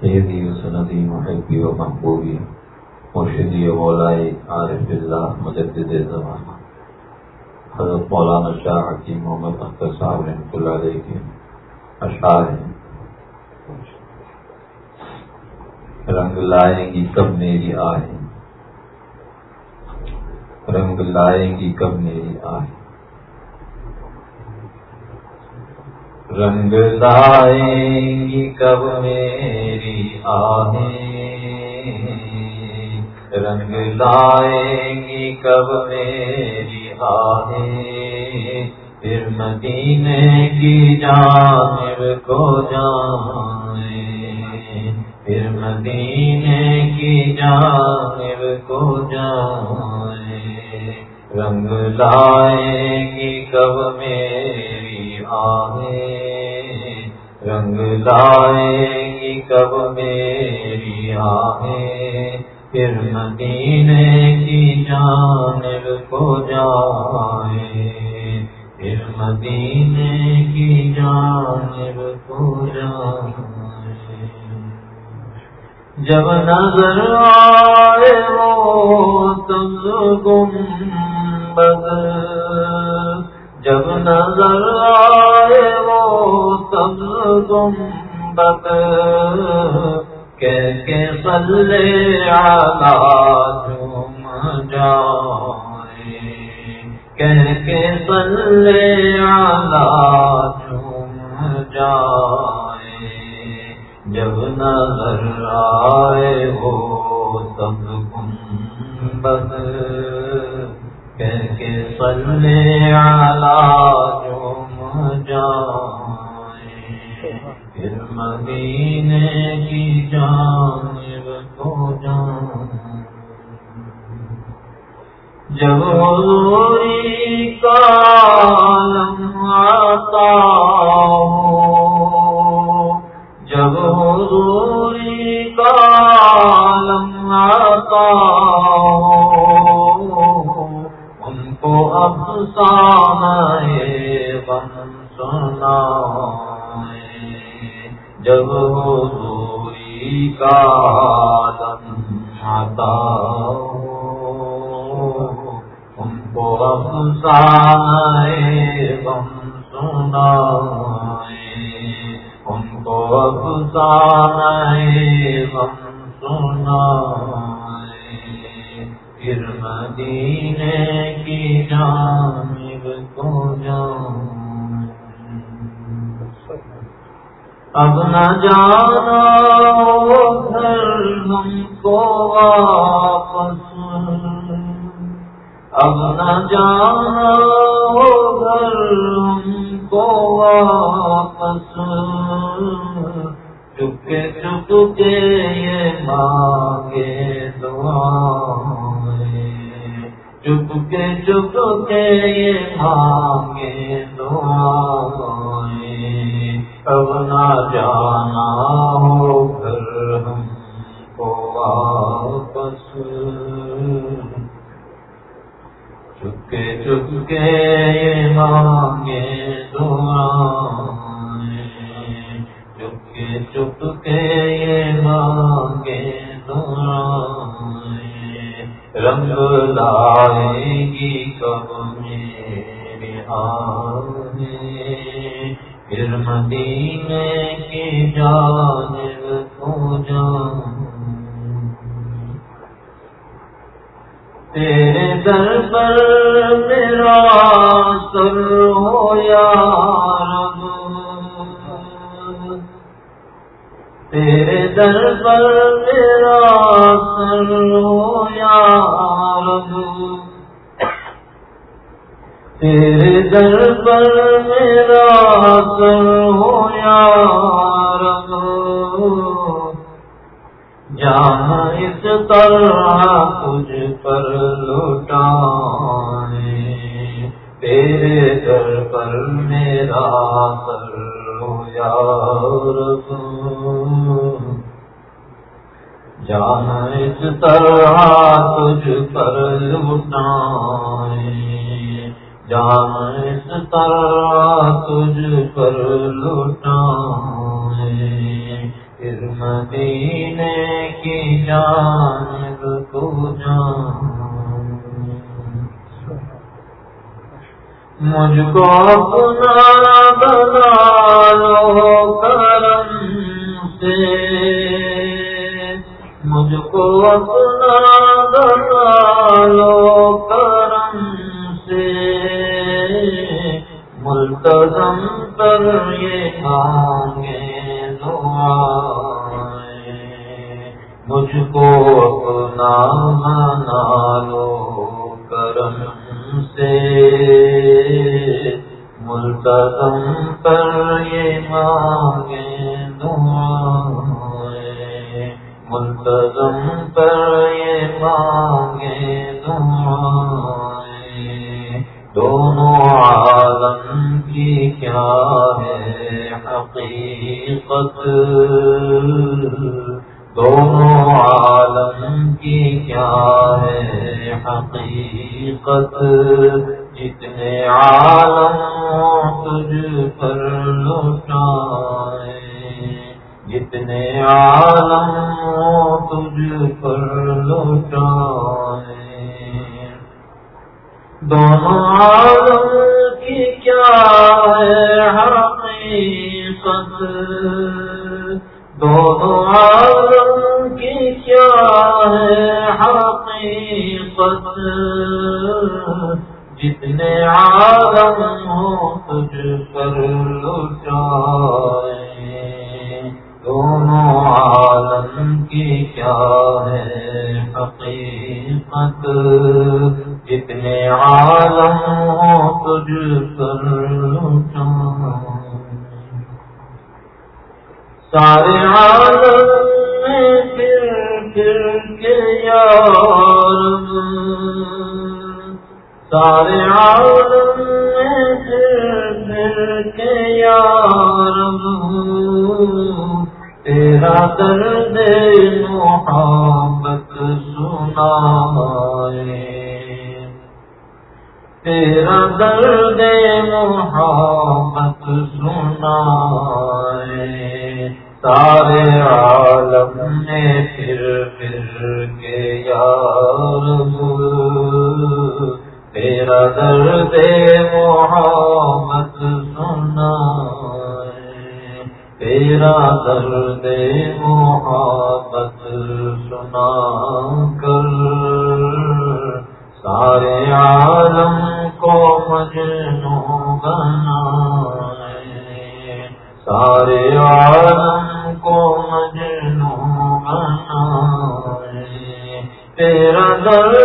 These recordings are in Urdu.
سیدی و سندی محبی و محبوبی مرشدی و مولائی عارف اللہ مجدد زمانہ حضرت مولانا شاہ حکیم محمد اختر صاحب رحمۃ اللہ علیہ کے اشعار ہیں۔ رنگ لائیں گی کب میری آہیں۔ رنگ لائیں گی کب میری آہیں۔ رنگ لائیں گی کب میری آہیں رنگ لائیں گی کب میری آہیں پھر مدینے کی جانب کو جائیں پھر مدینے کی جانب کو جائیں رنگ لائیں گی کب میری آہیں رنگ لائیں گی کب میری آہیں پھر مدینے کی جانب کو جائیں پھر مدینے کی جانب کو جائیں جب نظر آئے وہ تب گم بد جب نظر آئے وہ تب گم بد کے سلے آگا جم جائے۔ کہہ کے سلے آگا جم جائے۔ جب نظر آئے وہ تب گم بد کہہ آلہ جم جائے پھر مدینے کی جانب کو جان جب حضوری کا عالم آتا ہو جب حضوری کا عالم آتا ہو غم سنا جب حضوری کا عالم آتا ہو، ان کو افسانہ غم سنا ان کو افسانہ غم سنا پھر مدینے کی جانب کو جان اب نہ جانا گھر ہم کو واپس۔ اب نہ جانا گھر ہم کو واپس۔ چپکے چپکے یہ مانگے دعائیں چپکے چپکے یہ مانگے دعائیں۔ اب نہ جانا ہو گھر ہم کو واپس۔ چپکے چپکے یہ مانگے دعائیں۔ چپکے چپکے یہ مانگے دعائیں۔ رنگ لائے گی کب میرے آنے، پھر مدینے کی جانب کو جان تیرے در پر میرا سر ہو یا رب۔ تیرے در پر میرا سر ہو یا رب۔ تیرے در پر میرا سر ہو یا رب۔ جان اس طرح تجھ پر لوٹانے، تیرے در پر میرا سر ہو یا رب۔ جان اس طرح تجھ پر لوٹانے جان اس طرح تجھ پر لوٹانے پھر پھر مدینے کی جانب کو جان مجھ کو اپنا بنا ہے حقیقت جتنے عالم ہوں سارے عالم کو مجنو بنائے سارے عالم کو مجنو بنائے تیرا در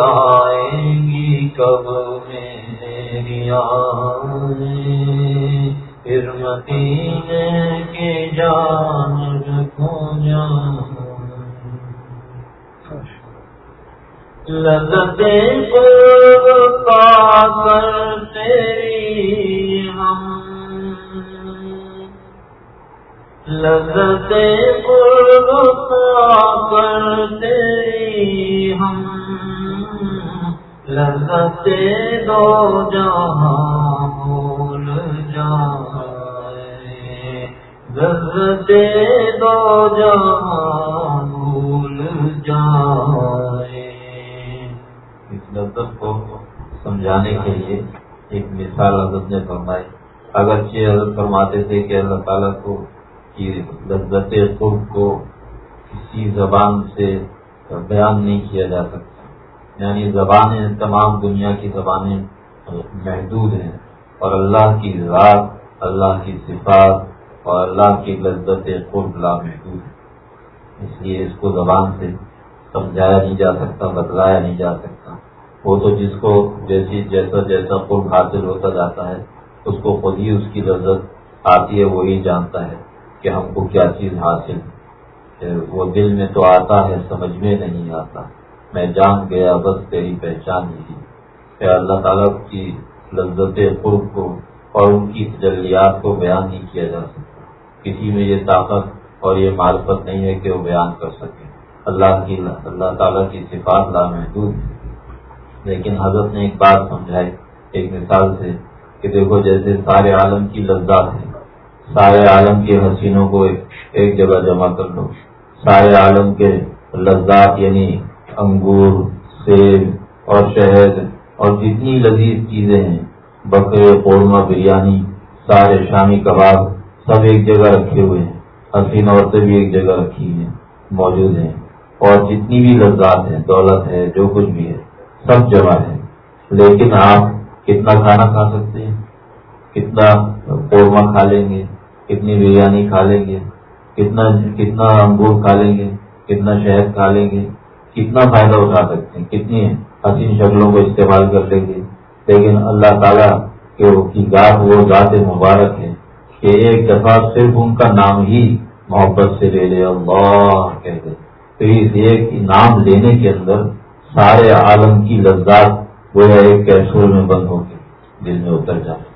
لائیں گی کب میری آئیں پھر مدینے کی جانب کو جان لذتے کو پا کر تیری ہم۔ لذتے کو پا کر تیری لذتے دو جہاں بھول جائے لذتے دو جہاں بھول جائے۔ اس لذت کو سمجھانے کے لیے ایک مثال حضرت نے فرمائی۔ اگرچہ حضرت فرماتے تھے کہ اللہ تعالیٰ کو لذت خود کو کسی زبان سے بیان نہیں کیا جا سکتا۔ یعنی زبانیں تمام دنیا کی زبانیں محدود ہیں اور اللہ کی ذات، اللہ کی صفات اور اللہ کی لذت خود لا محدود ہے اس لیے اس کو زبان سے سمجھایا نہیں جا سکتا، بتلایا نہیں جا سکتا۔ وہ تو جس کو جیسی، جیسا جیسا قرب حاصل ہوتا جاتا ہے، اس کو خود ہی اس کی لذت آتی ہے، وہی جانتا ہے کہ ہم کو کیا چیز حاصل وہ دل میں تو آتا ہے، سمجھ میں نہیں آتا۔ میں جان گیا، بس تیری پہچان ہی کہ اللہ تعالیٰ کی لذت قرب کو اور ان کی تجلیات کو بیان نہیں کیا جا سکتا۔ کسی میں یہ طاقت اور یہ معرفت نہیں ہے کہ وہ بیان کر سکے۔ اللہ کی، اللہ تعالیٰ کی صفات لامحدود ہے لیکن حضرت نے ایک بات سمجھائی، ایک مثال سے کہ دیکھو، جیسے سارے عالم کی لذات ہے سارے عالم کے حسینوں کو ایک جگہ جمع کر لو۔ سارے عالم کے لذات یعنی انگور، سیب اور شہد اور جتنی لذیذ چیزیں ہیں، بکرے، قورمہ، بریانی، سارے شامی کباب سب ایک جگہ رکھے ہوئے ہیں۔ حسین عورتیں بھی ایک جگہ رکھی ہیں، موجود ہیں۔ اور جتنی بھی لذات ہیں، دولت ہے، جو کچھ بھی ہے، سب جمع ہے لیکن آپ کتنا کھانا کھا سکتے ہیں؟ کتنا قورمہ کھا لیں گے؟ کتنی بریانی کھا لیں گے؟ کتنا کتنا انگور کھا لیں گے؟ کتنا شہد کھا لیں گے؟ کتنا فائدہ اٹھا سکتے ہیں؟ کتنی حسین شکلوں کو استعمال کر لیں گے؟ لیکن اللہ تعالیٰ کی ذات وہ ذات مبارک ہے کہ ایک دفعہ صرف ان کا نام ہی محبت سے لے لے، اللہ کہتے تو اس ایک نام لینے کے اندر سارے عالم کی لذات وہ ایک کیسول میں بند ہو کے دل میں اتر جائے۔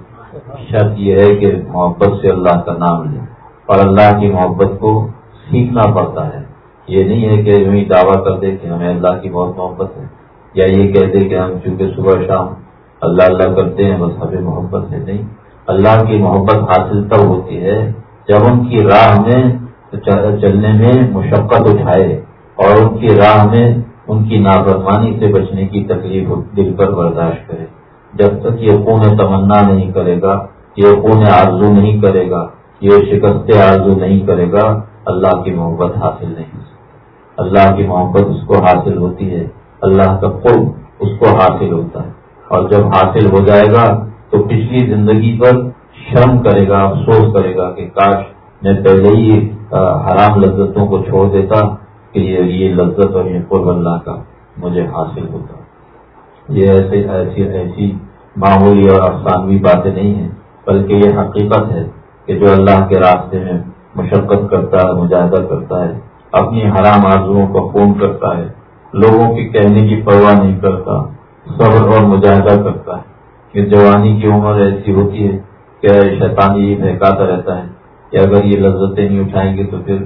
شرط یہ ہے کہ محبت سے اللہ کا نام لے اور اللہ کی محبت کو سیکھنا پڑتا ہے۔ یہ نہیں ہے کہ یوں ہی دعویٰ کر دے کہ ہمیں اللہ کی بہت محبت ہے، یا یہ کہہ دے کہ ہم چونکہ صبح شام اللہ اللہ کرتے ہیں بس ہمیں محبت ہے، نہیں۔ اللہ کی محبت حاصل تب ہوتی ہے جب ان کی راہ میں چلنے میں مشقت اٹھائے اور ان کی راہ میں ان کی نافرمانی سے بچنے کی تکلیف دل پر برداشت کرے۔ جب تک یہ خون تمنا نہیں کرے گا، یہ خون آرزو نہیں کرے گا، یہ شکست آرزو نہیں کرے گا، اللہ کی محبت حاصل نہیں۔ اللہ کی محبت اس کو حاصل ہوتی ہے، اللہ کا قرب اس کو حاصل ہوتا ہے۔ اور جب حاصل ہو جائے گا، تو پچھلی زندگی پر شرم کرے گا، افسوس کرے گا کہ کاش میں پہلے ہی حرام لذتوں کو چھوڑ دیتا، کہ یہ لذت اور یہ قرب اللہ کا مجھے حاصل ہوتا۔ یہ ایسے، ایسی ایسی معمولی اور افسانوی باتیں نہیں ہیں، بلکہ یہ حقیقت ہے کہ جو اللہ کے راستے میں مشقت کرتا ہے مجاہدہ کرتا ہے اپنی حرام آرزوؤں کو خون کرتا ہے، لوگوں کی کہنے کی پرواہ نہیں کرتا، صبر اور مجاہدہ کرتا ہے۔ کہ جوانی کی عمر ایسی ہوتی ہے کہ شیطان، یہ بہکاتا رہتا ہے۔ کہ اگر یہ لذتیں نہیں اٹھائیں گے تو پھر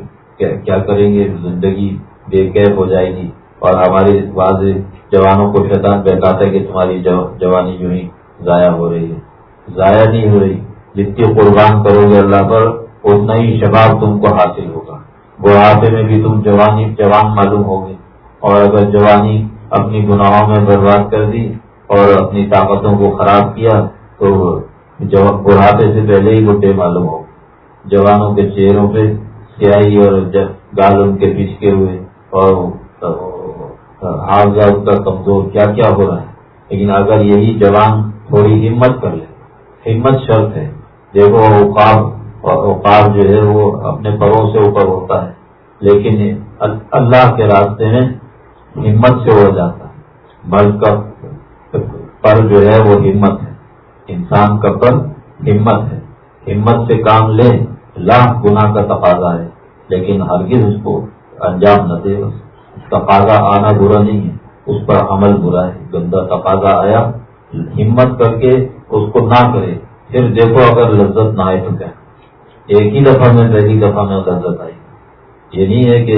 کیا کریں گے؟ زندگی بے قید ہو جائے گی۔ اور ہمارے واضح جوانوں کو شیطان بہکاتا ہے کہ تمہاری جوانی جو ہی ضائع ہو رہی ہے۔ ضائع نہیں ہو رہی۔ جتنی قربان کرو گے اللہ پر، اتنا ہی شباب تم کو حاصل ہوگا۔ بڑھاپے میں بھی تم جوانی، جوان معلوم ہوگے اور اگر جوانی اپنی گناہوں میں برباد کر دی اور اپنی طاقتوں کو خراب کیا، تو بڑھاپے سے پہلے ہی بڈے معلوم ہو۔ جوانوں کے چہروں پہ سیاہی اور گال ان کے پچکے ہوئے۔ اور، حافظہ کا کمزور کیا کیا ہو رہا ہے؟ لیکن اگر یہی جوان تھوڑی ہمت کر لے، ہمت شرط ہے۔ دیکھو اوقاب اور جو ہے وہ اپنے پروں سے اوپر ہوتا ہے۔ لیکن اللہ کے راستے میں ہمت سے ہو جاتا ہے۔ مرد کا پر جو ہے وہ ہمت ہے۔ انسان کا پر ہمت ہے۔ ہمت سے کام لے، لاکھ گنا کا تقاضا ہے۔ لیکن ہرگز اس کو انجام نہ دے۔ تقاضا آنا برا نہیں ہے۔ اس پر عمل برا ہے۔ گندا تقاضا آیا۔ ہمت کر کے اس کو نہ کرے۔ پھر دیکھو اگر لذت نہ آئے تو کیا؟ ایک ہی دفعہ میں پہلی دفعہ میں لذت آئی یہ نہیں ہے کہ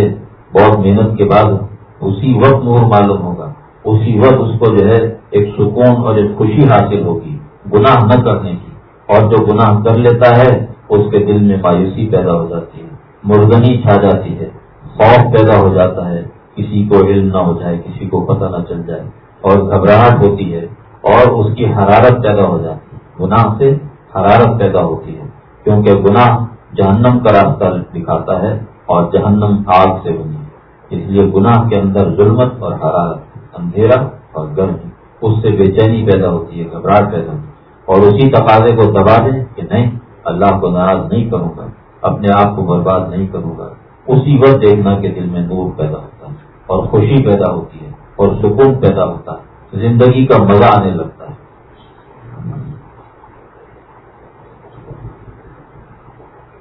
بہت محنت کے بعد اسی وقت نور معلوم ہوگا۔ اسی وقت اس کو جو ہے ایک سکون اور ایک خوشی حاصل ہوگی، گناہ نہ کرنے کی۔ اور جو گناہ کر لیتا ہے، اس کے دل میں مایوسی پیدا ہو جاتی ہے، مردنی چھا جاتی ہے، خوف پیدا ہو جاتا ہے۔ کسی کو علم نہ ہو جائے، کسی کو پتہ نہ چل جائے۔ اور گھبراہٹ ہوتی ہے، اور اس کی حرارت پیدا ہو جاتی ہے۔ گناہ سے حرارت پیدا ہوتی ہے۔ کیونکہ گناہ جہنم کا راستہ دکھاتا ہے اور جہنم آگ سے بنی ہے۔ اس لیے گناہ کے اندر ظلمت اور حرارت، اندھیرا اور گرمی، اس سے بے چینی پیدا ہوتی ہے، گھبراہٹ پیدا ہوتی ہے۔ اور اسی تقاضے کو دبا دیں کہ نہیں، اللہ کو ناراض نہیں کروں گا، اپنے آپ کو برباد نہیں کروں گا۔ اسی وقت دیکھنا کہ دل میں نور پیدا ہوتا ہے اور خوشی پیدا ہوتی ہے اور سکون پیدا ہوتا ہے۔ زندگی کا مزہ آنے لگتا ہے۔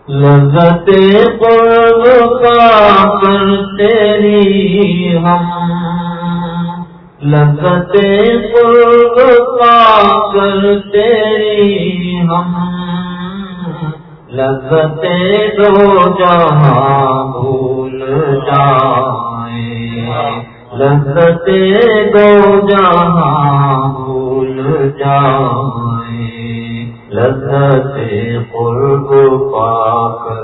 لذت قرب کا کر تیری ہم۔ لذت قرب کا کر تیری ہم۔ لذت دو جہاں بھول جائیں لذت دو جہاں بھول جائیں لذت قرب پا کر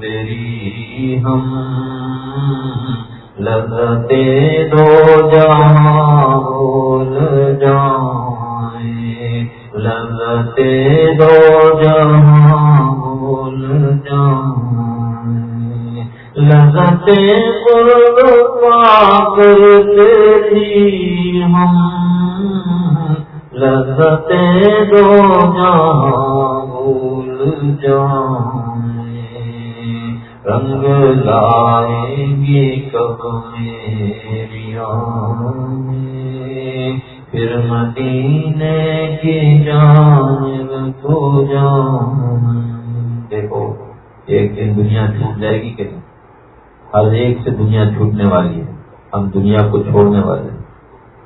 تیری ہم۔ لذت دو جہاں بھول جائیں۔ لذت دو جہاں لذت تیری ہم۔ لذت دو جہاں بھول جائیں۔ رنگ لائیں گے کب میری پھر مدینے کی جان کو جان دیکھو، ایک دن دنیا چھوٹ جائے گی کہ ہر ایک سے دنیا چھوٹنے والی ہے۔ ہم دنیا کو چھوڑنے والے ہیں۔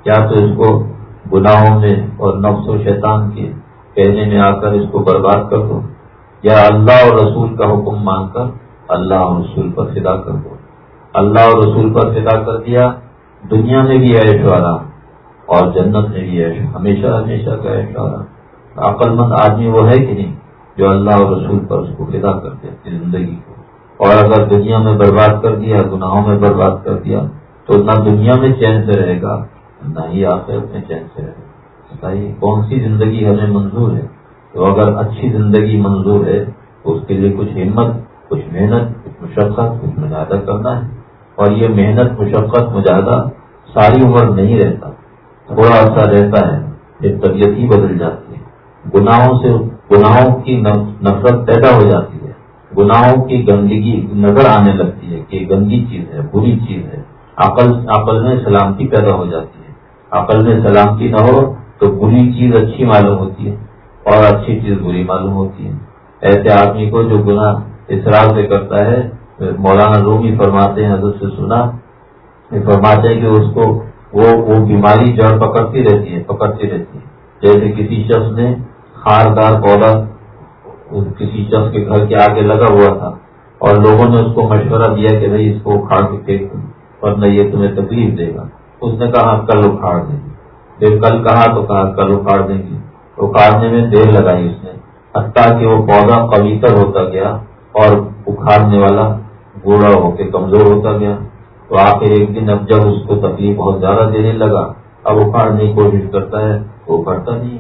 کیا تو اس کو گناہوں میں اور نفس و شیطان کے کہنے میں آ کر اس کو برباد کر دو۔ یا اللہ اور رسول کا حکم مان کر اللہ اور رسول پر فدا کر دو۔ اللہ اور رسول پر فدا کر دیا، دنیا میں بھی عیش والا اور جنت میں بھی عیش، ہمیشہ ہمیشہ کا عیش والا عقل مند آدمی وہ ہے کہ نہیں جو اللہ اور رسول پر اس کو فدا کرتے اپنی زندگی کو۔ اور اگر دنیا میں برباد کر دیا، گناہوں میں برباد کر دیا، تو نہ دنیا میں چین سے رہے گا نہ ہی آخرت میں چین سے رہے۔ بتائیے، کون سی زندگی ہمیں منظور ہے؟ تو اگر اچھی زندگی منظور ہے، تو اس کے لیے کچھ ہمت، کچھ محنت، کچھ مشقت، کچھ مجاہدہ کرنا ہے۔ اور یہ محنت، مشقت، مجاہدہ ساری عمر نہیں رہتا۔ تھوڑا سا رہتا ہے پھر طبیعت ہی بدل جاتی ہے۔ گناہوں سے، گناہوں کی نفرت پیدا ہو جاتی ہے۔ گناہوں کی گندگی نظر آنے لگتی ہے کہ گندی چیز ہے، بری چیز ہے۔ عقل عقل میں سلامتی پیدا ہو جاتی ہے۔ عقل میں سلامتی نہ ہو تو بری چیز اچھی معلوم ہوتی ہے اور اچھی چیز بری معلوم ہوتی ہے۔ ایسے آدمی کو جو گناہ اسرار سے کرتا ہے، مولانا رومی فرماتے ہیں، حضرت سے سنا فرماتے ہیں کہ اس کو وہ وہ بیماری جڑ پکڑتی رہتی ہے، پکڑتی رہتی ہے۔ جیسے کسی شخص نے خاردار پودا کسی شخص کے گھر کے آگے لگا ہوا تھا اور لوگوں نے اس کو مشورہ دیا کہ بھائی اس کو اکھاڑ کے پھینک دوں ورنہ یہ تمہیں تکلیف دے گا۔ اس نے کہا کل اکھاڑ دیں گے۔ پھر کل کہا تو کہا کل اکھاڑ دیں گے۔ اکھاڑنے میں دیر لگائی اس نے۔ حتیٰ کہ وہ پودا پویتر ہوتا گیا اور اکھاڑنے والا بوڑھا ہو کے کمزور ہوتا گیا۔ تو آخر ایک دن اب جب اس کو تکلیف بہت زیادہ دینے لگا، اب اکھاڑنے کی کوشش کرتا ہے وہ اکھڑتا نہیں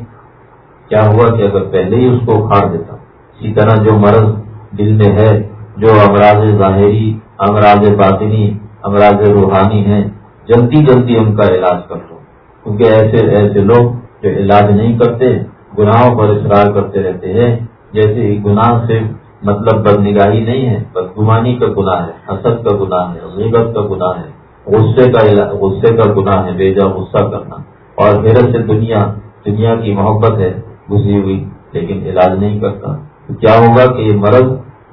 کیا ہوا کہ اگر پہلے ہی اس کو اکھاڑ دیتا؟ اسی طرح جو مرض دل میں ہے، جو امراض ظاہری، امراض باطنی، امراض روحانی ہیں جلدی جلدی ان کا علاج کر لو کیونکہ ایسے ایسے لوگ جو علاج نہیں کرتے، گناہوں پر اصرار کرتے رہتے ہیں۔ جیسے گناہ سے مطلب بد نگاہی نہیں ہے، بدگمانی کا گناہ ہے، حسد کا گناہ ہے، غیبت کا گناہ ہے، غصے کا غصے کا گناہ ہے، بے جا غصہ کرنا۔ اور میرے سے دنیا دنیا کی محبت ہے گزری ہوئی، لیکن علاج نہیں کرتا۔ تو کیا ہوگا کہ یہ مرض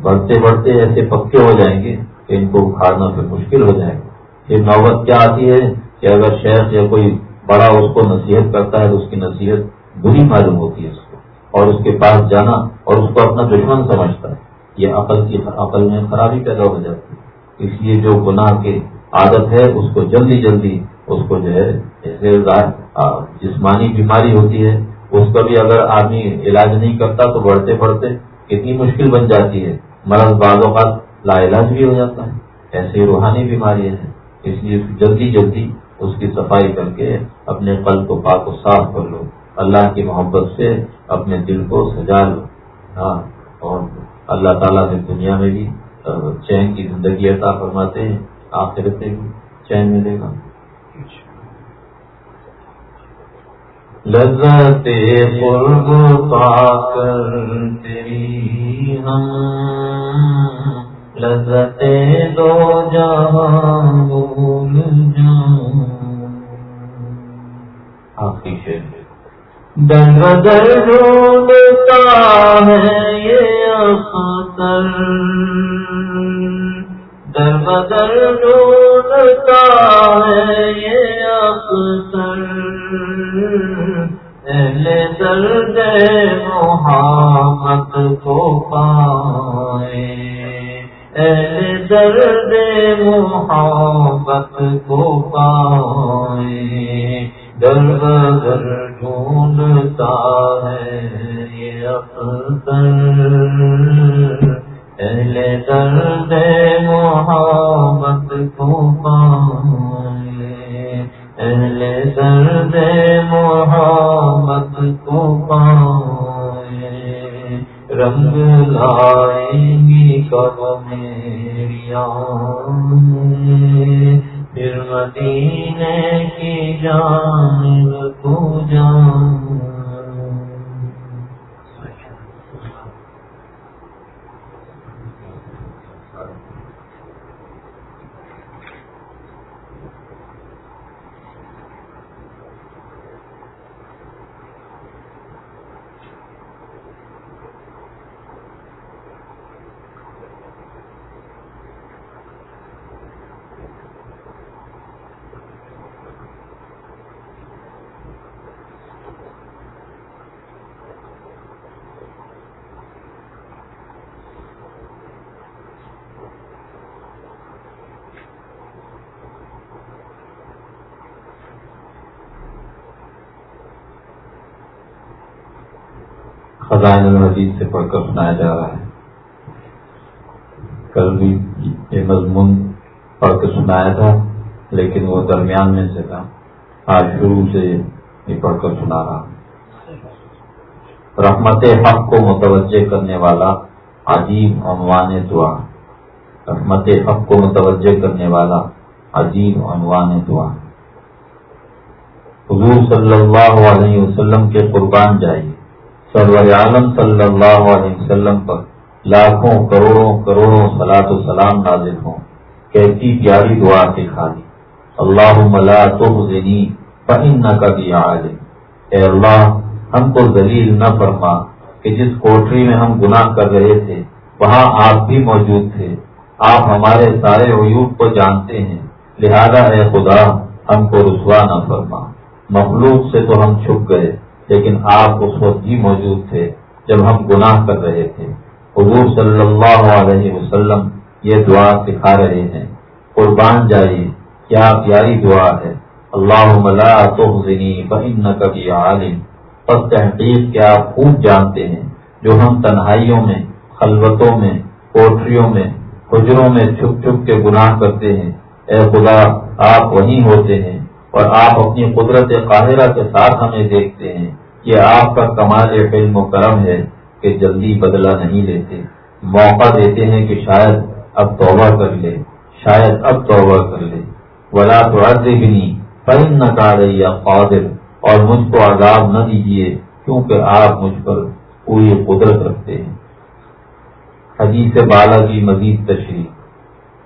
بڑھتے بڑھتے ایسے پکے ہو جائیں گے کہ ان کو اکھاڑنا پھر مشکل ہو جائے گا۔ پھر نوبت کیا آتی ہے کہ اگر شہر یا کوئی بڑا اس کو نصیحت کرتا ہے تو اس کی نصیحت بری معلوم ہوتی ہے اس کو اور اس کے پاس جانا اور اس کو اپنا دشمن سمجھتا ہے۔ یہ عقل کی عقل میں خرابی پیدا ہو جاتی ہے۔ اس لیے جو گناہ کی عادت ہے، اس کو جلدی جلدی اس کو جو ہے جسمانی بیماری ہوتی ہے۔ اس کا بھی اگر آدمی علاج نہیں کرتا تو بڑھتے بڑھتے کتنی مشکل بن جاتی ہے۔ مرض بعض اوقات لا علاج بھی ہو جاتا ہے۔ ایسی روحانی بیماریاں ہیں اس لیے جلدی جلدی اس کی صفائی کر کے اپنے قلب کو پاک و صاف کر لو۔ اللہ کی محبت سے اپنے دل کو سجا لو۔ ہاں اور اللہ تعالیٰ نے دنیا میں بھی چین کی زندگی عطا فرماتے ہیں آخر سے بھی چین ملے گا۔ لذت قرب پا کر تیری ہم لذت دو جہاں بھول جاؤں۔ آخری شیر در بدر ڈھونڈتا ہے یہ اختر در بدر ڈھونڈتا ہے یہ اختر اہل درد محمد کو پائے۔ اہل درد محبت کو پائے، در بدر ڈھونڈتا ہے یہ اختر اہل درد محبت کو پائے، اہل درد محبت کو پائے۔ رنگ لائیں گی کب میریاں پھر مدینے کی جان خزائن الحدیث سے پڑھ کر سنایا جا رہا ہے کل بھی یہ مضمون پڑھ کے سنایا تھا، لیکن وہ درمیان میں سے تھا۔ آج شروع سے یہ پڑھ کر سنا رہا رحمت حق کو متوجہ کرنے والا عجیب عنوان دعا۔ رحمت حق کو متوجہ کرنے والا عجیب عنوان دعا۔ حضور صلی اللہ علیہ وسلم کے قربان جائیے۔ سرور عالم صلی اللہ علیہ وسلم پر لاکھوں کروڑوں کروڑوں سلاط و سلام نازل ہوں۔ کیسی پیاری دعا سے خالی۔ اللہ ملا تو نہ کبھی اے اللہ، ہم کو ذلیل نہ فرما کہ جس کوٹری میں ہم گناہ کر رہے تھے، وہاں آپ بھی موجود تھے۔ آپ ہمارے سارے عیوب کو جانتے ہیں۔ لہذا اے خدا، ہم کو رسوا نہ فرما۔ مخلوق سے تو ہم چھپ گئے، لیکن آپ اس وقت بھی موجود تھے جب ہم گناہ کر رہے تھے۔ حضور صلی اللہ علیہ وسلم یہ دعا سکھا رہے ہیں۔ قربان جائیے، کیا پیاری دعا ہے۔ اللہ ملا تو کبھی عالم۔ بس تحقیق کیا آپ خوب جانتے ہیں، جو ہم تنہائیوں میں، خلوتوں میں کوٹریوں میں حجروں میں چھپ چھپ کے گناہ کرتے ہیں۔ اے خدا، آپ وہیں ہوتے ہیں اور آپ اپنی قدرت قاہرہ کے ساتھ ہمیں دیکھتے ہیں۔ یہ آپ کا کمال علم و کرم ہے۔ کہ جلدی بدلہ نہیں لیتے۔ موقع دیتے ہیں کہ شاید اب توبہ کر لے۔ شاید اب توبہ کر لے۔ ولا تو عرض بھی فن نہ یا قادر۔ اور مجھ کو عذاب نہ دیجیے کیونکہ آپ مجھ پر پوری قدرت رکھتے ہیں۔ حدیث بالا کی مزید تشریح۔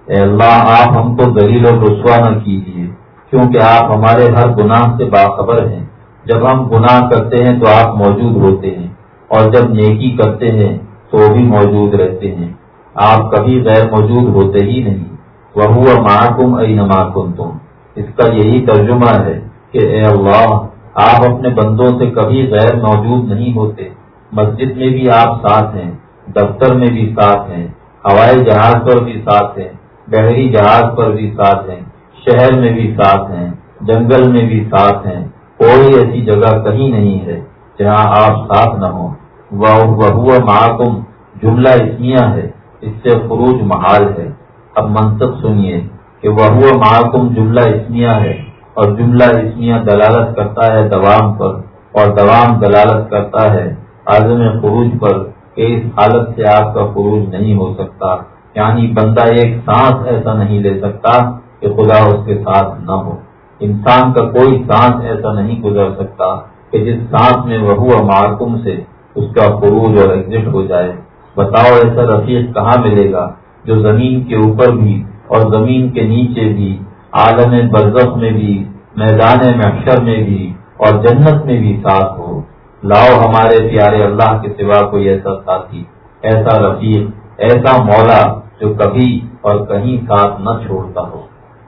اے اللہ، آپ ہم کو دلیل اور رسوا نہ کیجیے کیونکہ آپ ہمارے ہر گناہ سے باخبر ہیں۔ جب ہم گناہ کرتے ہیں تو آپ موجود ہوتے ہیں۔ اور جب نیکی کرتے ہیں تو وہ بھی موجود رہتے ہیں۔ آپ کبھی غیر موجود ہوتے ہی نہیں۔ وہ محکم ائی نماکم تم اس کا یہی ترجمہ ہے کہ اے اللہ، آپ اپنے بندوں سے کبھی غیر موجود نہیں ہوتے۔ مسجد میں بھی آپ ساتھ ہیں، دفتر میں بھی ساتھ ہیں، ہوائی جہاز پر بھی ساتھ ہیں، بحری جہاز پر بھی ساتھ ہیں، شہر میں بھی ساتھ ہیں، جنگل میں بھی ساتھ ہیں۔ کوئی ایسی جگہ کہیں نہیں ہے۔ جہاں آپ ساتھ نہ ہوں۔ وہ محکم جملہ اسمیا ہے۔ اس سے خروج محال ہے۔ اب منصب سنیے کہ وہ محکم جملہ اسمیا ہے اور جملہ اسمیا دلالت کرتا ہے دوام پر اور دوام دلالت کرتا ہے عزم خروج پر کہ اس حالت سے آپ کا خروج نہیں ہو سکتا۔ یعنی بندہ ایک سانس ایسا نہیں لے سکتا کہ خدا اس کے ساتھ نہ ہو۔ انسان کا کوئی سانس ایسا نہیں گزر سکتا۔ کہ جس سانس میں وہ محکم سے اس کا خروج اور ایگزٹ ہو جائے۔ بتاؤ ایسا رفیق کہاں ملے گا جو زمین کے اوپر بھی اور زمین کے نیچے بھی، عالم برزخ میں بھی، میدان محشر میں بھی اور جنت میں بھی ساتھ ہو۔ لاؤ ہمارے پیارے اللہ کے سوا کوئی ایسا ساتھی، ایسا رفیق، ایسا مولا جو کبھی اور کہیں ساتھ نہ چھوڑتا ہو۔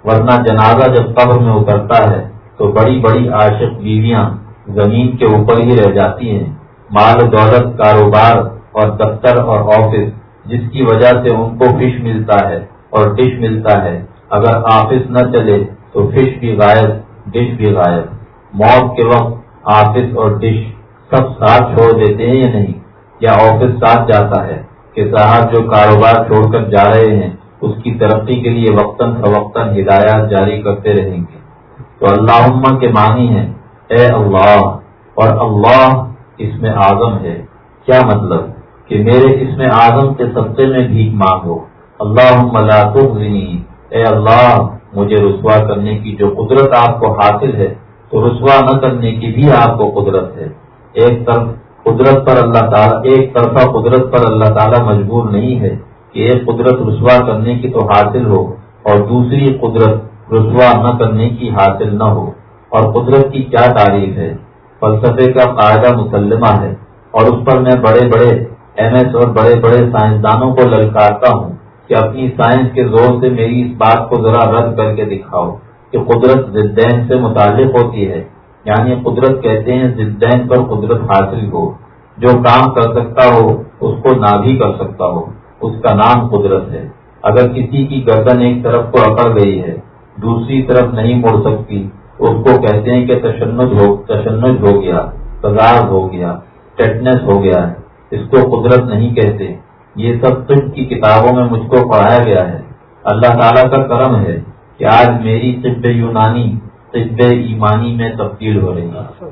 ورنہ جنازہ جب قبر میں اترتا ہے تو بڑی بڑی عاشق بیویاں زمین کے اوپر ہی رہ جاتی ہیں۔ مال، دولت، کاروبار اور دفتر اور آفس، جس کی وجہ سے ان کو فش ملتا ہے اور ڈش ملتا ہے۔ اگر آفس نہ چلے تو فش بھی غائب، ڈش بھی غائب۔ موت کے وقت آفس اور ڈش سب ساتھ چھوڑ دیتے ہیں یا نہیں؟ یا آفس ساتھ جاتا ہے کہ صاحب جو کاروبار چھوڑ کر جا رہے ہیں، اس کی ترقی کے لیے وقتاً فوقتاً ہدایات جاری کرتے رہیں گے؟ تو اللہ کے معنی ہے اے اللہ، اور اللہ اس میں اعظم ہے۔ کیا مطلب؟ کہ میرے اس میں اعظم کے سبتے میں بھیک مانگو اللہ اے اللہ، مجھے رسوا کرنے کی جو قدرت آپ کو حاصل ہے، تو رسوا نہ کرنے کی بھی آپ کو قدرت ہے۔ ایک طرف قدرت پر اللہ تعالیٰ، ایک طرفہ قدرت پر اللہ تعالیٰ مجبور نہیں ہے کہ ایک قدرت رسوا کرنے کی تو حاصل ہو، اور دوسری قدرت رسوا نہ کرنے کی حاصل نہ ہو۔ اور قدرت کی کیا تعریف ہے؟ فلسفے کا قاعدہ مسلمہ ہے اور اس پر میں بڑے بڑے ایم ایس اور بڑے بڑے سائنسدانوں کو للکارتا ہوں کہ اپنی سائنس کے زور سے میری اس بات کو ذرا رد کر کے دکھاؤ کہ قدرت زدین سے متعلق ہوتی ہے۔ یعنی قدرت کہتے ہیں زدین پر قدرت حاصل ہو۔ جو کام کر سکتا ہو، اس کو نہ بھی کر سکتا ہو۔ اس کا نام قدرت ہے۔ اگر کسی کی گردن ایک طرف کو اکڑ گئی ہے، دوسری طرف نہیں مڑ سکتی اس کو کہتے ہیں کہ تشنج ہو تشنج ہو گیا، تضاد ہو گیا ٹیٹنس ہو گیا ہے۔ اس کو قدرت نہیں کہتے۔ یہ سب طب کی کتابوں میں مجھ کو پڑھایا گیا ہے۔ اللہ تعالیٰ کا کرم ہے کہ آج میری طب یونانی، طب ایمانی میں تبدیل ہو رہی ہے۔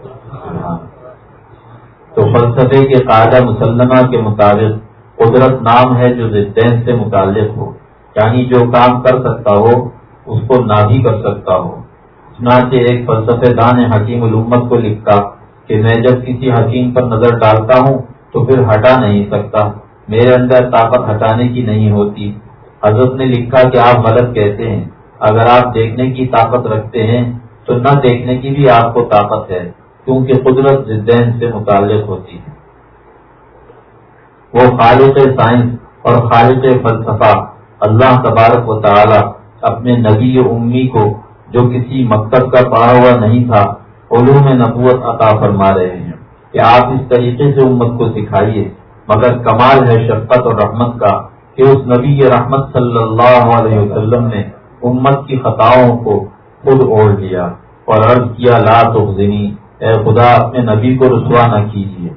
تو فلسفے کے قاعدہ مسلمہ کے مطابق قدرت نام ہے جو زدین سے متعلق ہو یعنی جو کام کر سکتا ہو، اس کو نہ بھی کر سکتا ہو۔ چنانچہ ایک فلسفے دان حکیم علومت کو لکھتا کہ میں جب کسی حکیم پر نظر ڈالتا ہوں تو پھر ہٹا نہیں سکتا۔ میرے اندر طاقت ہٹانے کی نہیں ہوتی۔ حضرت نے لکھا کہ آپ غلط کہتے ہیں۔ اگر آپ دیکھنے کی طاقت رکھتے ہیں تو نہ دیکھنے کی بھی آپ کو طاقت ہے، کیونکہ قدرت ذہن سے متعلق ہوتی ہے۔ وہ خالق سائنس اور خالق فلسفہ اللہ تبارک و تعالی اپنے نبی امی کو جو کسی مکتب کا پڑا ہوا نہیں تھا، علوم نبوت عطا فرما رہے ہیں۔ کہ آپ اس طریقے سے امت کو سکھائیے۔ مگر کمال ہے شفقت اور رحمت کا کہ اس نبی رحمت صلی اللہ علیہ وسلم نے امت کی خطاؤں کو خود اوڑھ لیا اور عرض کیا، لا تخزنی۔ اے خدا، اپنے نبی کو رسوا نہ کیجیے۔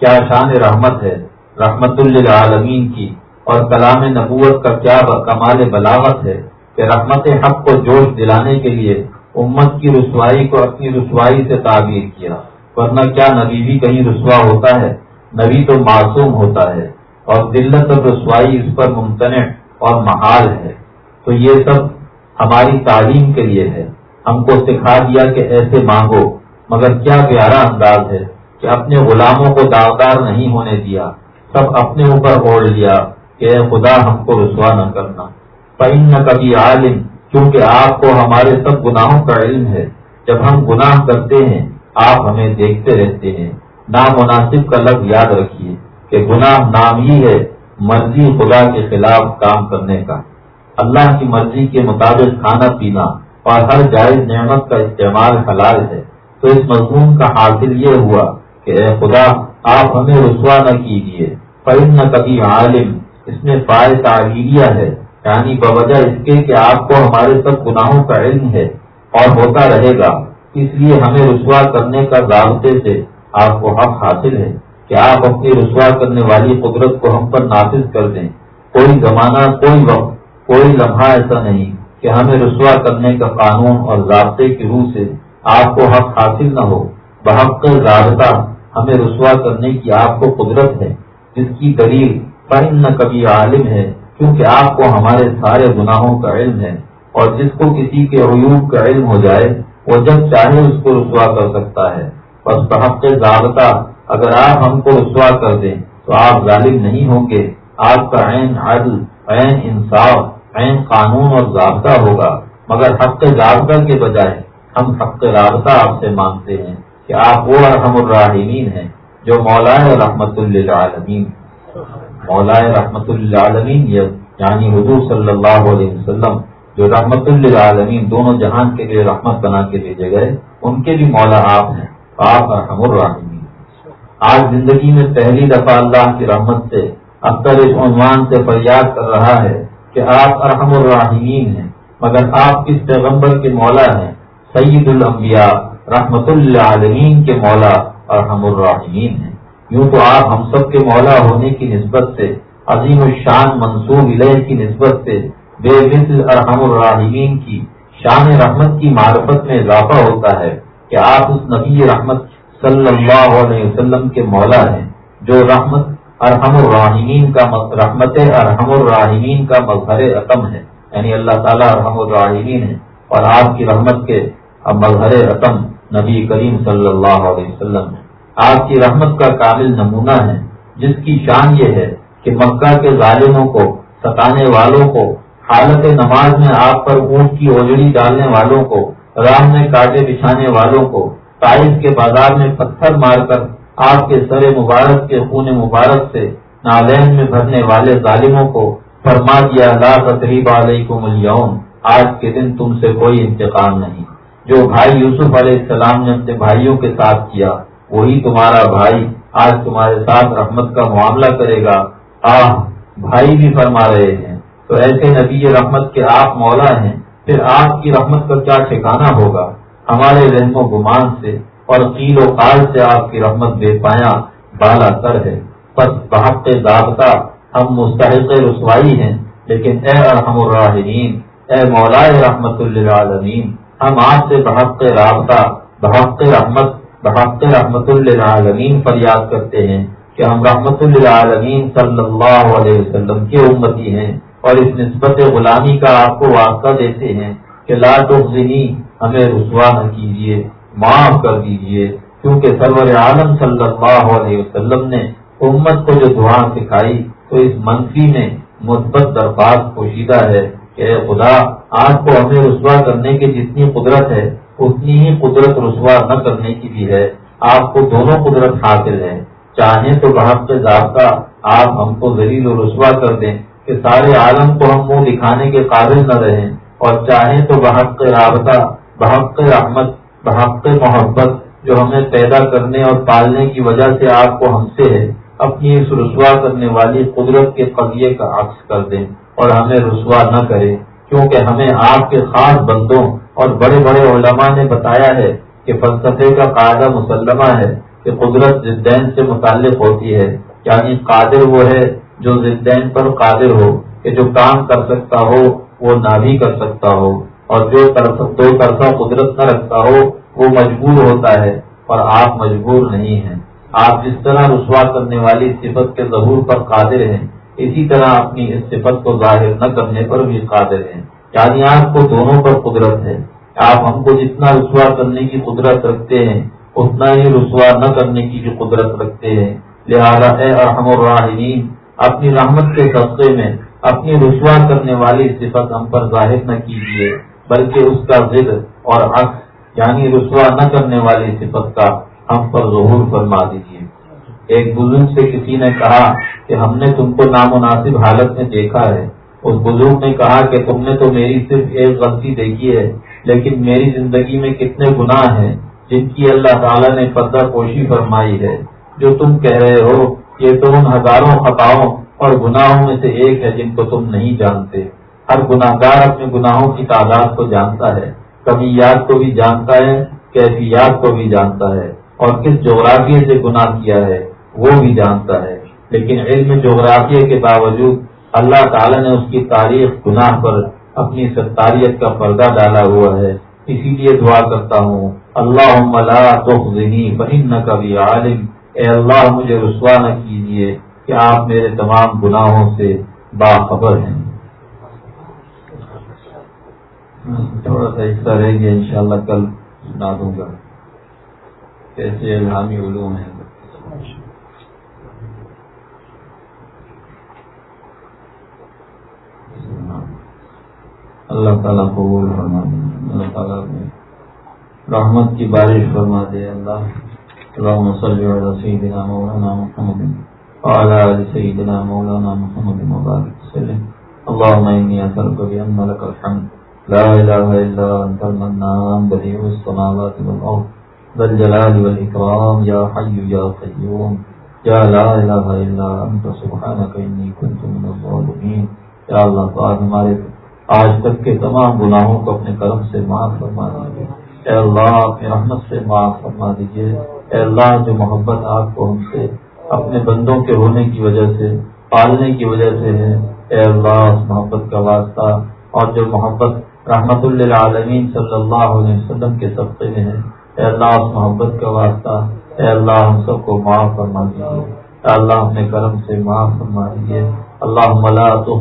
کیا شان رحمت ہے، رحمت للعالمین کی۔ اور کلام نبوت کا کیا کمال بلاوت ہے۔ کہ رحمت حق کو جوش دلانے کے لیے امت کی رسوائی کو اپنی رسوائی سے تعبیر کیا، ورنہ کیا نبی بھی کہیں رسوا ہوتا ہے؟ نبی تو معصوم ہوتا ہے اور دلت اور رسوائی اس پر ممتنع اور محال ہے۔ تو یہ سب ہماری تعلیم کے لیے ہے۔ ہم کو سکھا دیا کہ ایسے مانگو، مگر کیا پیارا انداز ہے کہ اپنے غلاموں کو داغدار نہیں ہونے دیا، سب اپنے اوپر اوڑھ لیا کہ اے خدا ہم کو رسوا نہ کرنا۔ پہن نہ کبھی عالم کیونکہ آپ کو ہمارے سب گناہوں کا علم ہے۔ جب ہم گناہ کرتے ہیں، آپ ہمیں دیکھتے رہتے ہیں۔ نامناسب کا لفظ یاد رکھیے کہ گناہ نام ہی ہے مرضی خدا کے خلاف کام کرنے کا۔ اللہ کی مرضی کے مطابق کھانا پینا اور ہر جائز نعمت کا استعمال حلال ہے۔ تو اس مضمون کا حاصل یہ ہوا کہ اے خدا، آپ ہمیں رسوا نہ کیجیے۔ فرم نہ کبھی عالم اس میں فائد تعلیمیہ ہے۔ یعنی بوجہ اس کے کہ آپ کو ہمارے سب گناہوں کا علم ہے اور ہوتا رہے گا۔ اس لیے ہمیں رسوا کرنے کا ضابطے سے آپ کو حق حاصل ہے کہ آپ اپنی رسوا کرنے والی قدرت کو ہم پر نافذ کر دیں۔ کوئی زمانہ، کوئی وقت، کوئی لمحہ ایسا نہیں کہ ہمیں رسوا کرنے کا قانون اور ضابطے کی روح سے آپ کو حق حاصل نہ ہو۔ بحق ضابطہ ہمیں رسوا کرنے کی آپ کو قدرت ہے، جس کی دلیل فن نہ کبھی عالم ہے۔ کیونکہ آپ کو ہمارے سارے گناہوں کا علم ہے اور جس کو کسی کے عیوب کا علم ہو جائے، وہ جب چاہے اس کو رسوا کر سکتا ہے۔ بس بحق ضابطہ اگر آپ ہم کو رسوا کر دیں تو آپ ظالم نہیں ہوں گے۔ آپ کا عین عدل، عین انصاف، عین قانون اور ضابطہ ہوگا۔ مگر حق ضابطہ کے بجائے ہم حق رابطہ آپ سے مانگتے ہیں کہ آپ وہ ارحم الراحمین ہیں جو مولائے رحمت اللہ عالمین مولائے رحمت اللہ عالمین یعنی حضور صلی اللہ علیہ وسلم جو رحمت اللہ دونوں جہان کے لیے رحمت بنا کے بھیجے گئے، ان کے بھی مولا آپ ہیں، آپ ارحم الراحمین۔ آج زندگی میں پہلی دفعہ اللہ کی رحمت سے اختر اس عنوان سے فریاد کر رہا ہے کہ آپ ارحم الراحمین ہیں، مگر آپ کس پیغمبر کے مولا ہیں، سید الانبیاء، رحمت اللہ کے مولا ارحم الراحمین ہیں۔ یوں تو آپ ہم سب کے مولا ہونے کی نسبت سے، عظیم الشان منصوب علیہ کی نسبت سے بے مثل ارحم الراحمین کی شان رحمت کی معرفت میں اضافہ ہوتا ہے کہ آپ اس نبی رحمت صلی اللہ علیہ وسلم کے مولا ہیں، جو رحمت ارحم الراحمین کا رحمت ارحم الراحمین کا مظہر عتم ہے۔ یعنی اللہ تعالیٰ ارحم الراحمین ہے اور آپ کی رحمت کے مظہر عتم نبی کریم صلی اللہ علیہ وسلم ہے۔ آپ کی رحمت کا کامل نمونہ ہے جس کی شان یہ ہے کہ مکہ کے ظالموں کو، ستانے والوں کو، حالت نماز میں آپ پر اونٹ کی اوجڑی ڈالنے والوں کو، رام میں کاٹے بچھانے والوں کو کے بازار میں پتھر مار کر آپ کے سر مبارک کے خون مبارک سے نالین میں بھرنے والے ظالموں کو فرما دیا، لا تقریب علیکم اليوم، آج کے دن تم سے کوئی انتقام نہیں۔ جو بھائی یوسف علیہ السلام نے اپنے بھائیوں کے ساتھ کیا وہی تمہارا بھائی آج تمہارے ساتھ رحمت کا معاملہ کرے گا۔ آہ، بھائی بھی فرما رہے ہیں۔ تو ایسے نبی رحمت کے آپ مولا ہیں، پھر آپ کی رحمت کا کیا ٹھکانا ہوگا؟ ہمارے رحم و گمان سے اور قیل و قال سے آپ کی رحمت بے پایا بالا کر ہے۔ بس بحق ضابطہ ہم مستحق رسوائی ہیں، لیکن اے ارحم الراحمین، اے مولا رحمت للعالمین، ہم آپ سے بحق رابطہ، بحق رحمت بحق رحمت للعالمین فریاد کرتے ہیں کہ ہم رحمت للعالمین صلی اللہ علیہ وسلم کے امتی ہیں اور اس نسبت غلامی کا آپ کو واقعہ دیتے ہیں کہ لا تخزنی، ہمیں رسوا نہ کیجیے معاف کر دیجیے کیونکہ سرور عالم صلی اللہ علیہ وسلم نے امت کو جو دعا سکھائی، تو اس منفی میں مثبت درخواست پوشیدہ ہے کہ خدا، آپ کو ہمیں رسوا کرنے کی جتنی قدرت ہے اتنی ہی قدرت رسوا نہ کرنے کی بھی ہے۔ آپ کو دونوں قدرت حاصل ہے چاہیں تو بحق کے ضابطہ آپ ہم کو ذلیل و رسوا کر دیں کہ سارے عالم کو ہم منہ دکھانے کے قابل نہ رہیں۔ اور چاہیں تو بحق رابطہ بحق رحمت بحق محبت جو ہمیں پیدا کرنے اور پالنے کی وجہ سے آپ کو ہم سے ہے، اپنی اس رسوا کرنے والی قدرت کے قضیے کا عکس کر دیں اور ہمیں رسوا نہ کرے کیونکہ ہمیں آپ کے خاص بندوں اور بڑے بڑے علماء نے بتایا ہے کہ فلسفے کا قاعدہ مسلمہ ہے کہ قدرت زدین سے متعلق ہوتی ہے یعنی قادر وہ ہے جو زدین پر قادر ہو کہ جو کام کر سکتا ہو، وہ نہ بھی کر سکتا ہو، اور جو دو طرفہ قدرت نہ رکھتا ہو، وہ مجبور ہوتا ہے اور آپ مجبور نہیں ہیں۔ آپ جس طرح رسوا کرنے والی صفت کے ظہور پر قادر ہیں، اسی طرح اپنی اس صفت کو ظاہر نہ کرنے پر بھی قادر ہیں۔ یعنی آپ کو دونوں پر قدرت ہے۔ آپ ہم کو جتنا رسوا کرنے کی قدرت رکھتے ہیں، اتنا ہی رسوا نہ کرنے کی بھی قدرت رکھتے ہیں۔ لہذا اے ارحم الراحمین، اپنی رحمت کے سبقے میں، اپنی رسوا کرنے والی صفت ہم پر ظاہر نہ کیجیے، بلکہ اس کا ضد اور عکس یعنی رسوا نہ کرنے والی صفت کا ہم پر ظہور فرما دیجیے۔ ایک بزرگ سے کسی نے کہا کہ ہم نے تم کو نامناسب حالت میں دیکھا ہے۔ اس بزرگ نے کہا کہ تم نے تو میری صرف ایک غلطی دیکھی ہے، لیکن میری زندگی میں کتنے گناہ ہیں جن کی اللہ تعالیٰ نے پردہ پوشی فرمائی ہے۔ جو تم کہہ رہے ہو، یہ تو ان ہزاروں خطاؤں اور گناہوں میں سے ایک ہے جن کو تم نہیں جانتے۔ ہر گناہ گار اپنے گناہوں کی تعداد کو جانتا ہے۔ کبھی یاد کو بھی جانتا ہے کیفیات کو بھی جانتا ہے۔ اور کس جغرافیے سے گناہ کیا ہے، وہ بھی جانتا ہے۔ لیکن علم جغرافیے کے باوجود اللہ تعالی نے اس کی تاریخ گناہ پر اپنی ستاریت کا پردہ ڈالا ہوا ہے۔ اسی لیے دعا کرتا ہوں اللہ ملا تخذنی فإنك کبھی عالم۔ اے اللہ، مجھے رسوا نہ کیجیے کہ آپ میرے تمام گناہوں سے باخبر ہیں۔ تھوڑا سا حصہ رہ گیا، انشاءاللہ کل سنا دوں گا۔ کیسے الہامی علوم ہیں۔ اللہ تعالیٰ قبول فرما دے، اللہ تعالیٰ رحمت کی بارش فرما دے، اللہ۔ اللهم صل على سيدنا مولانا محمد وعلى ال سيدنا مولانا محمد وبارك وسلم۔ اللهم اني اسالك بان لك الحمد۔ لا اله الا انت المنان بديع السماوات والارض، ذا الجلال والاكرام يا حي يا قيوم يا لا اله الا انت سبحانك اني كنت من الظالمين یا اللہ تعالی ہمارے آج تک کے تمام گناہوں کو اپنے کرم سے معاف فرما دیجیے اے اللہ، اپنی رحمت سے معاف فرما دیجیے اے اللہ، جو محبت آپ کو ہم سے اپنے بندوں کے ہونے کی وجہ سے، پالنے کی وجہ سے ہے، اے اللہ، اس محبت کا واسطہ اور جو محبت رحمت اللہ عالمین صلی اللہ علیہ وسلم کے سبقے میں ہے، اے اللہ، اس محبت کا واسطہ، اے اللہ، ہم سب کو معاف فرما دیجیے اے اللہ، اپنے کرم سے معاف فرما دیجیے اللہ ملا تو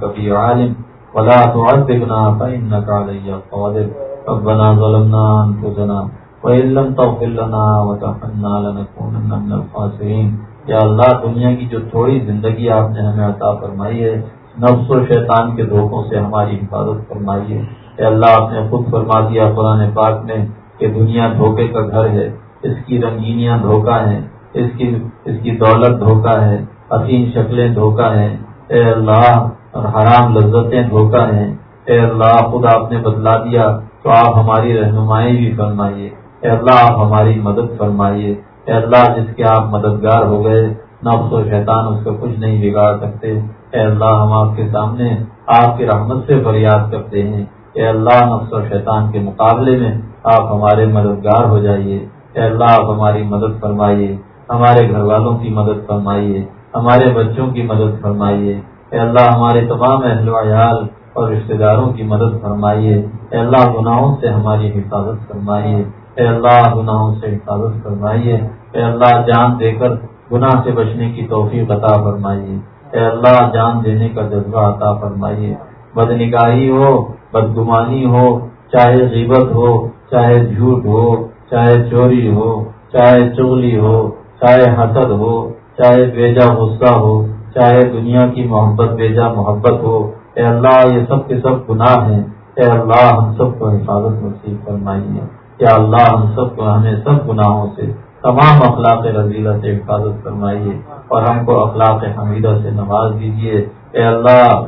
کبھی عالم۔ ولا تعذبنا فإنك علي قادر ربنا ظلمنا أنفسنا وإن لم تغفر لنا وترحمنا لنكونن من الخاسرين. یا اللہ، دنیا کی جو تھوڑی زندگی آپ نے ہمیں عطا فرمائی ہے، نفس و شیطان کے دھوکوں سے ہماری حفاظت فرمائی ہے۔ اے اللہ، آپ نے خود فرما دیا قرآن پاک میں کہ دنیا دھوکے کا گھر ہے، اس کی رنگینیاں دھوکہ ہیں، اس کی اس کی دولت دھوکہ ہے، حسین شکلیں دھوکہ ہیں۔ اے اللہ اور حرام لذتیں دھوکہ ہیں۔ اے اللہ، خود آپ نے بدلا دیا تو آپ ہماری رہنمائی بھی فرمائیے۔ اے اللہ، آپ ہماری مدد فرمائیے۔ اے اللہ، جس کے آپ مددگار ہو گئے، نفس و شیطان اس کو کچھ نہیں بگاڑ سکتے۔ اے اللہ، ہم آپ کے سامنے آپ کی رحمت سے فریاد کرتے ہیں۔ اے اللہ، نفس و شیطان کے مقابلے میں آپ ہمارے مددگار ہو جائیے۔ اے اللہ، آپ ہماری مدد فرمائیے۔ ہمارے گھر والوں کی مدد فرمائیے۔ ہمارے بچوں کی مدد فرمائیے۔ اے اللہ ہمارے تمام اہل ویال اور رشتے داروں کی مدد فرمائیے۔ اے اللہ گناہوں سے ہماری حفاظت فرمائیے۔ اے اللہ گناہوں سے حفاظت فرمائیے۔ اے اللہ جان دے کر گناہ سے بچنے کی توفیق عطا فرمائیے۔ اے اللہ جان دینے کا جذبہ عطا فرمائیے۔ بد نگاہی ہو، بدگمانی ہو، چاہے غیبت ہو، چاہے جھوٹ ہو، چاہے چوری ہو، چاہے چغلی ہو، چاہے حسد ہو، چاہے بیجا غصہ ہو چاہے دنیا کی محبت بیجا محبت ہو، اے اللہ یہ سب کے سب گناہ ہیں۔ اے اللہ ہم سب کو حفاظت نصیب فرمائیے۔ کیا اللہ ہم سب کو ہمیں سب گناہوں سے، تمام اخلاق رضیلہ سے حفاظت فرمائیے۔ اور ہم کو اخلاق حمیدہ سے نواز دیجیے۔ اے اللہ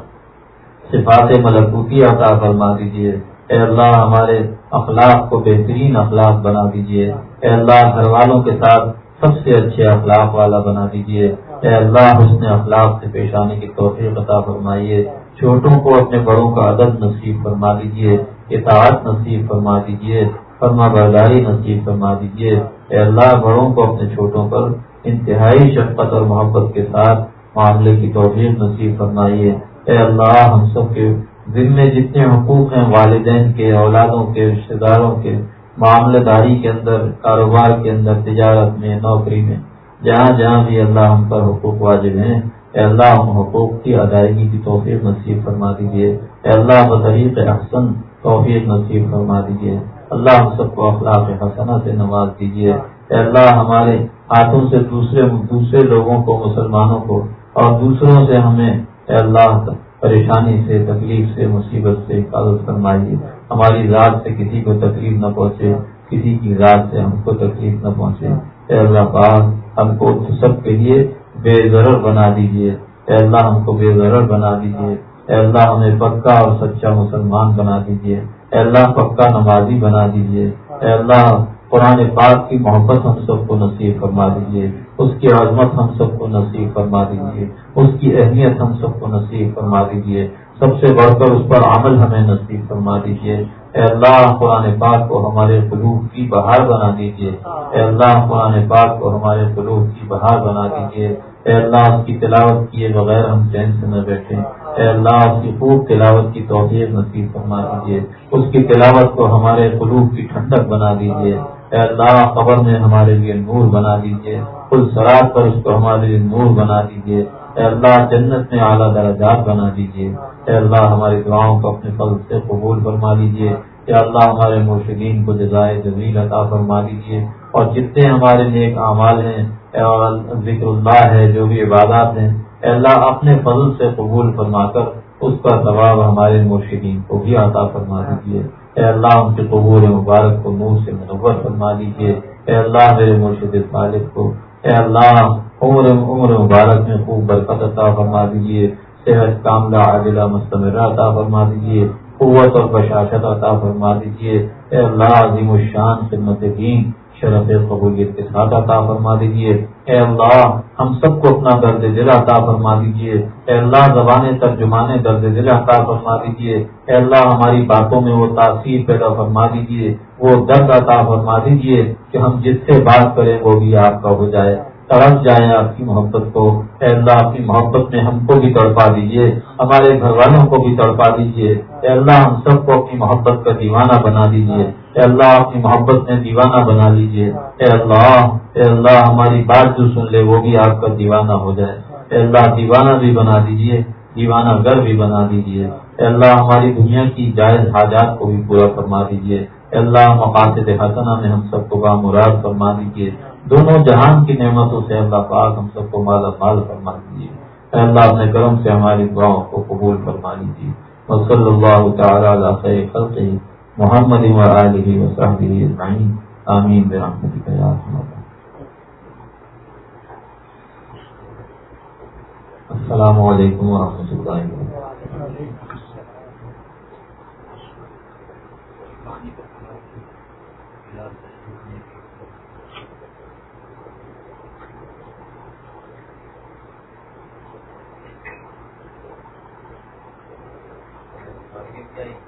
صفات ملکوتی عطا فرما دیجیے۔ اے اللہ ہمارے اخلاق کو بہترین اخلاق بنا دیجیے۔ اے اللہ گھر والوں کے ساتھ سب سے اچھے اخلاق والا بنا دیجیے۔ اے اللہ حسن اخلاق سے پیش آنے کی توفیق عطا فرمائیے۔ چھوٹوں کو اپنے بڑوں کا عدد نصیب فرما دیجیے، اطاعت نصیب فرما دیجیے، فرما برداری نصیب فرما دیجیے۔ اے اللہ، بڑوں کو اپنے چھوٹوں پر انتہائی شفقت اور محبت کے ساتھ معاملے کی توفیق نصیب فرمائیے۔ اے اللہ، ہم سب کے ذمے جتنے حقوق ہیں، والدین کے، اولادوں کے رشتے داروں کے، معاملہ داری کے اندر، کاروبار کے اندر، تجارت میں، نوکری میں جہاں جہاں بھی اللہ ہم پر حقوق واجب ہیں، اے اللہ ہم حقوق کی ادائیگی کی توفیق نصیب فرما دیجیے اے اللہ بطریق احسن توفیق نصیب فرما دیجیے اللہ ہم سب کو اخلاق حسنہ سے نواز دیجیے اے اللہ ہمارے ہاتھوں سے دوسرے دوسرے لوگوں کو، مسلمانوں کو اور دوسروں سے ہمیں اے اللہ پریشانی سے، تکلیف سے، مصیبت سے حفاظت فرمائیے۔ ہماری ذات سے کسی کو تکلیف نہ پہنچے، کسی کی ذات سے ہم کو تکلیف نہ پہنچے۔ اے اللہ پاک، ہم کو سب کے لیے بے ضرر بنا دیجیے اے اللہ، ہم کو بے ضرر بنا دیجیے اے اللہ، ہمیں پکا اور سچا مسلمان بنا دیجیے اے اللہ، پکا نمازی بنا دیجیے اے اللہ، قرآن پاک کی محبت ہم سب کو نصیب فرما دیجیے اس کی عظمت ہم سب کو نصیب فرما دیجیے اس کی اہمیت ہم سب کو نصیب فرما دیجیے سب سے بڑھ کر اس پر عمل ہمیں نصیب فرما دیجیے اے اللہ قرآن پاک کو ہمارے قلوب کی بہار بنا دیجیے اے اللہ قرآن پاک کو ہمارے قلوب کی بہار بنا دیجیے اے اللہ اس کی تلاوت کیے بغیر ہم چین سے نہ بیٹھے اے اللہ اس کی خوب تلاوت کی توفیق نصیب فرما دیجیے اس کی تلاوت کو ہمارے قلوب کی ٹھنڈک بنا دیجیے اے اللہ قبر میں ہمارے لیے نور بنا دیجیے کل سرات پر اس کو ہمارے لیے نور بنا دیجیے اے اللہ جنت میں اعلیٰ درجات بنا دیجیے اے اللہ، ہماری دعاؤں کو اپنے فضل سے قبول فرما دیجیے کہ اللہ، ہمارے مرشدین کو جزائے جزیل عطا فرما دیجیے اور جتنے ہمارے نیک اعمال ہیں اور ذکر اللہ ہے، جو بھی عبادات ہیں، اے اللہ، اپنے فضل سے قبول فرما کر اس کا ثواب ہمارے مرشدین کو بھی عطا فرما دیجیے اے اللہ، ان کے قبول مبارک کو نور سے منور فرما دیجیے اے اللہ، میرے مرشد طالب کو، اے اللہ، عمر عمر مبارک میں خوب برکت عطا فرما دیجیے صحت کاملہ عادلہ مستمرہ عطا فرما دیجیے قوت اور بشاشت عطا فرما دیجیے اے اللہ، عظیم الشان، خدمت دین، شرف قبولیت کے ساتھ عطا فرما دیجیے اے اللہ، ہم سب کو اپنا درد دل عطا فرما دیجیے اے اللہ، زبان ترجمان درد دل عطا فرما دیجیے اے اللہ، ہماری باتوں میں وہ تاثیر پیدا فرما دیجیے وہ درد عطا فرما دیجیے کہ ہم جس سے بات کریں وہ بھی آپ کا ہو جائے۔ تڑپ جائیں، آپ کی محبت کو۔ اے اللہ، آپ کی محبت میں ہم کو بھی تڑپا دیجیے ہمارے گھر والوں کو بھی تڑپا دیجیے اے اللہ، ہم سب کو اپنی محبت کا دیوانہ بنا دیجیے اے اللہ اپنی محبت میں دیوانہ بنا لیجیے اے اللہ اے اللہ، ہماری بات جو سن لے، وہ بھی آپ کا دیوانہ ہو جائے۔ اے اللہ، دیوانہ بھی بنا دیجیے دیوانہ گھر بھی بنا دیجیے اے اللہ، ہماری دنیا کی جائز حاجات کو بھی پورا فرما دیجیے اے اللہ، مقاصد حسنہ میں ہم سب کو بامراد فرما دیجیے دونوں جہان کی نعمتوں سے اللہ پاک ہم سب کو مالا مال فرما دیجیے۔ اللہ، اپنے کرم سے ہماری دعاؤں کو قبول فرما لیجیے۔ وصلی اللہ تعالی علی خیر خلقہ محمد و آلہ و اجمعین۔ آمین۔ برحمتک یا ارحم السلام علیکم ورحمۃ اللہ وبرکاتہ۔ سر